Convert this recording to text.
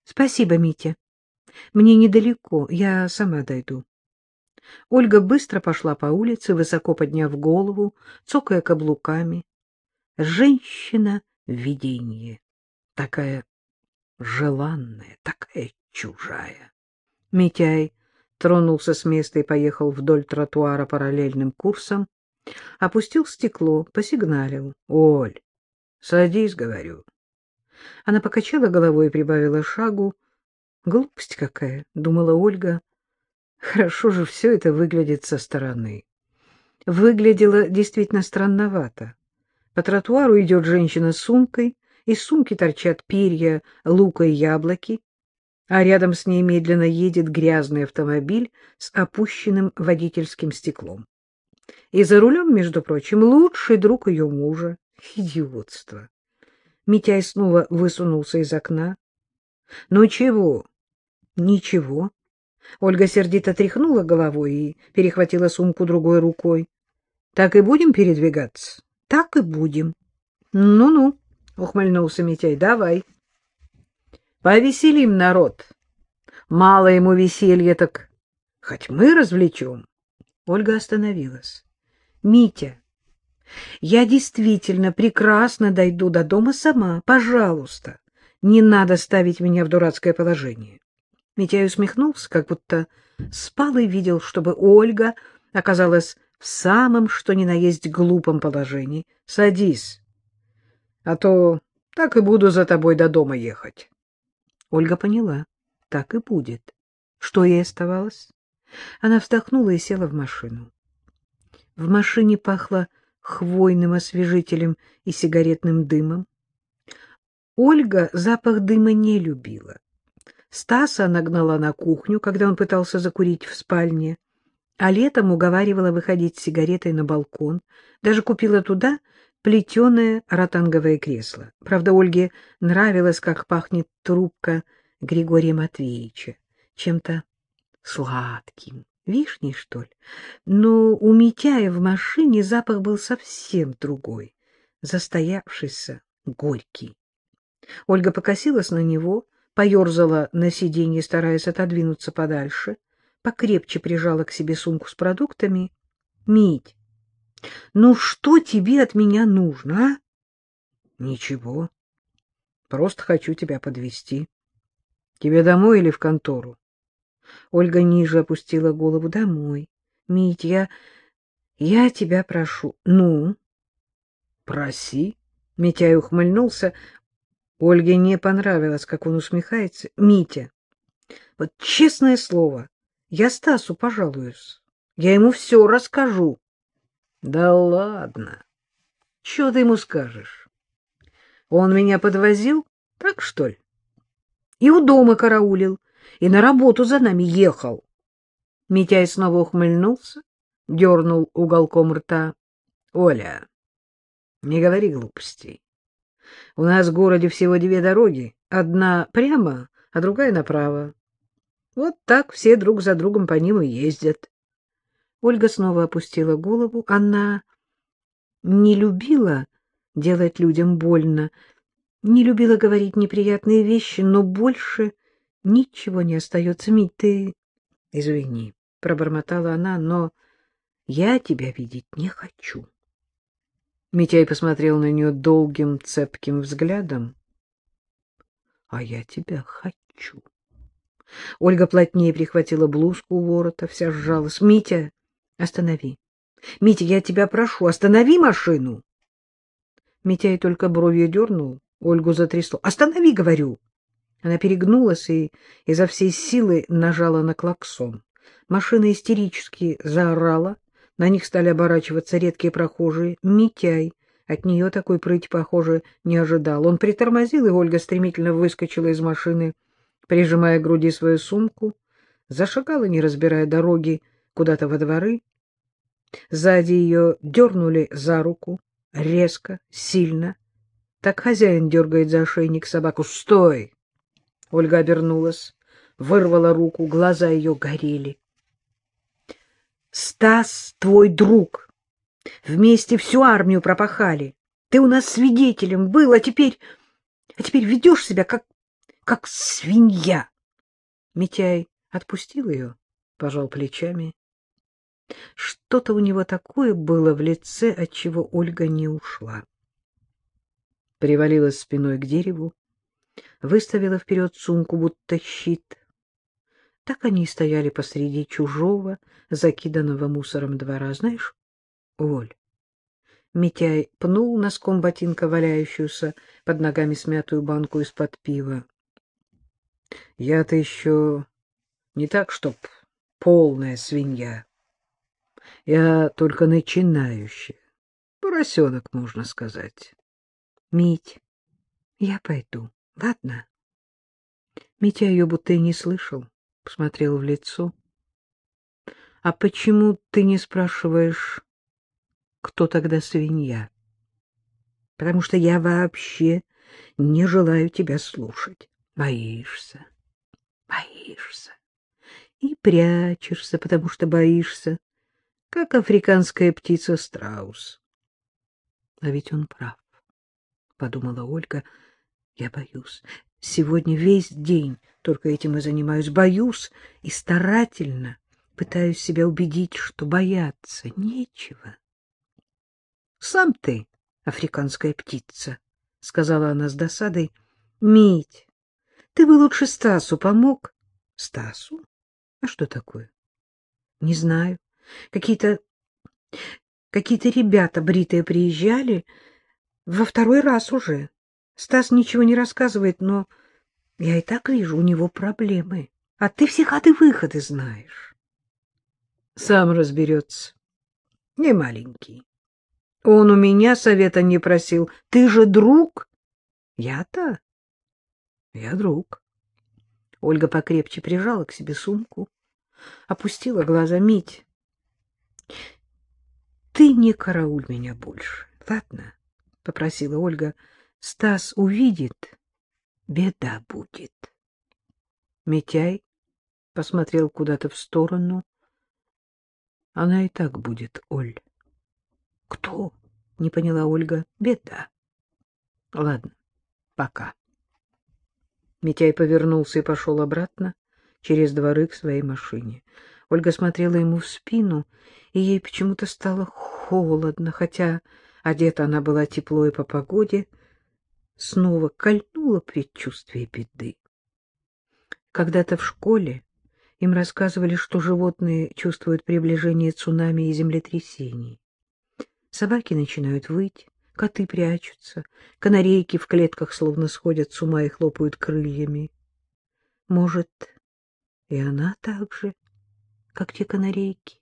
— Спасибо, Митя. Мне недалеко, я сама дойду. Ольга быстро пошла по улице, высоко подняв голову, цокая каблуками. Женщина-видение. Такая желанная, такая чужая. Митяй тронулся с места и поехал вдоль тротуара параллельным курсом, опустил стекло, посигналил. — Оль, садись, — говорю. Она покачала головой и прибавила шагу. Глупость какая, — думала Ольга. Хорошо же все это выглядит со стороны. Выглядело действительно странновато. По тротуару идет женщина с сумкой, из сумки торчат перья, лука и яблоки, а рядом с ней медленно едет грязный автомобиль с опущенным водительским стеклом. И за рулем, между прочим, лучший друг ее мужа. Идиотство. Митяй снова высунулся из окна. — Ну чего? — Ничего. Ольга сердито тряхнула головой и перехватила сумку другой рукой. — Так и будем передвигаться? — Так и будем. Ну — Ну-ну, — ухмыльнулся Митяй, — давай. — Повеселим народ. Мало ему веселья, так хоть мы развлечем. Ольга остановилась. — Митя, я действительно прекрасно дойду до дома сама. Пожалуйста, не надо ставить меня в дурацкое положение. Митяй усмехнулся, как будто спал и видел, чтобы Ольга оказалась в самом что ни на есть глупом положении. Садись, а то так и буду за тобой до дома ехать. Ольга поняла, так и будет. Что ей оставалось? Она вздохнула и села в машину. В машине пахло хвойным освежителем и сигаретным дымом. Ольга запах дыма не любила. Стаса нагнала на кухню, когда он пытался закурить в спальне, а летом уговаривала выходить с сигаретой на балкон, даже купила туда плетеное ротанговое кресло. Правда, Ольге нравилось, как пахнет трубка Григория Матвеевича, чем-то сладким, вишней, что ли. Но у Митяя в машине запах был совсем другой, застоявшийся, горький. Ольга покосилась на него, поерзала на сиденье, стараясь отодвинуться подальше, покрепче прижала к себе сумку с продуктами. — Мить, ну что тебе от меня нужно, а? — Ничего. Просто хочу тебя подвести. Тебе домой или в контору? Ольга ниже опустила голову. Домой. Мить, я... я тебя прошу. Ну? Проси. Митяй ухмыльнулся. Ольге не понравилось, как он усмехается. Митя, вот честное слово, я Стасу пожалуюсь. Я ему все расскажу. Да ладно. Что ты ему скажешь? Он меня подвозил, так что ли? И у дома караулил, и на работу за нами ехал. Митяй снова ухмыльнулся, дернул уголком рта. — Оля, не говори глупостей. У нас в городе всего две дороги, одна прямо, а другая направо. Вот так все друг за другом по ним и ездят. Ольга снова опустила голову. Она не любила делать людям больно, не любила говорить неприятные вещи, но больше ничего не остается. Мить, ты... Извини, — пробормотала она, — но я тебя видеть не хочу. Митяй посмотрел на нее долгим, цепким взглядом. — А я тебя хочу. Ольга плотнее прихватила блузку у ворота, вся сжалась. — Митя, останови. Митя, я тебя прошу, останови машину. Митяй только бровью дернул, Ольгу затрясло. — Останови, говорю. Она перегнулась и изо всей силы нажала на клаксон. Машина истерически заорала, на них стали оборачиваться редкие прохожие. Митяй от нее такой прыть, похоже, не ожидал. Он притормозил, и Ольга стремительно выскочила из машины, прижимая к груди свою сумку, зашагала, не разбирая дороги, куда-то во дворы. Сзади ее дернули за руку, резко, сильно. Так хозяин дергает за ошейник собаку. «Стой!» Ольга обернулась, вырвала руку, глаза ее горели. Стас твой друг. Вместе всю армию пропахали. Ты у нас свидетелем был, а теперь... А теперь ведешь себя как... как свинья. Митяй отпустил ее, пожал плечами. Что-то у него такое было в лице, от чего Ольга не ушла. Привалилась спиной к дереву, выставила вперед сумку, будто щит. Так они стояли посреди чужого, закиданного мусором двора. Знаешь, Оль, Митяй пнул носком ботинка валяющуюся под ногами смятую банку из-под пива. Я-то еще не так, чтоб полная свинья. Я только начинающая. Поросенок, можно сказать. Мить, я пойду, ладно? Митя ее будто и не слышал, посмотрел в лицо. — А почему ты не спрашиваешь, кто тогда свинья? — Потому что я вообще не желаю тебя слушать. Боишься, боишься. И прячешься, потому что боишься, как африканская птица-страус. А ведь он прав, — подумала Ольга. Я боюсь. Сегодня весь день только этим и занимаюсь. Боюсь и старательно пытаюсь себя убедить, что бояться нечего. — Сам ты африканская птица, — сказала она с досадой. — Мить, ты бы лучше Стасу помог. — Стасу? А что такое? — Не знаю. Какие-то какие-то ребята бритые приезжали во второй раз уже. Стас ничего не рассказывает, но я и так вижу, у него проблемы. А ты все ходы-выходы знаешь. Сам разберется. Не маленький. Он у меня совета не просил. Ты же друг? Я-то? Я друг. Ольга покрепче прижала к себе сумку, опустила глаза. Мить, ты не карауль меня больше, ладно? — попросила Ольга. — Стас увидит, беда будет. Митяй посмотрел куда-то в сторону. — Она и так будет, Оль. — Кто? — не поняла Ольга. — Беда. — Ладно, пока. Митяй повернулся и пошел обратно через дворы к своей машине. Ольга смотрела ему в спину, и ей почему-то стало холодно, хотя одета она была тепло и по погоде. Снова кольнуло предчувствие беды. Когда-то в школе им рассказывали, что животные чувствуют приближение цунами и землетрясений. Собаки начинают выть, коты прячутся, канарейки в клетках словно сходят с ума и хлопают крыльями. Может, и она так же как те канарейки.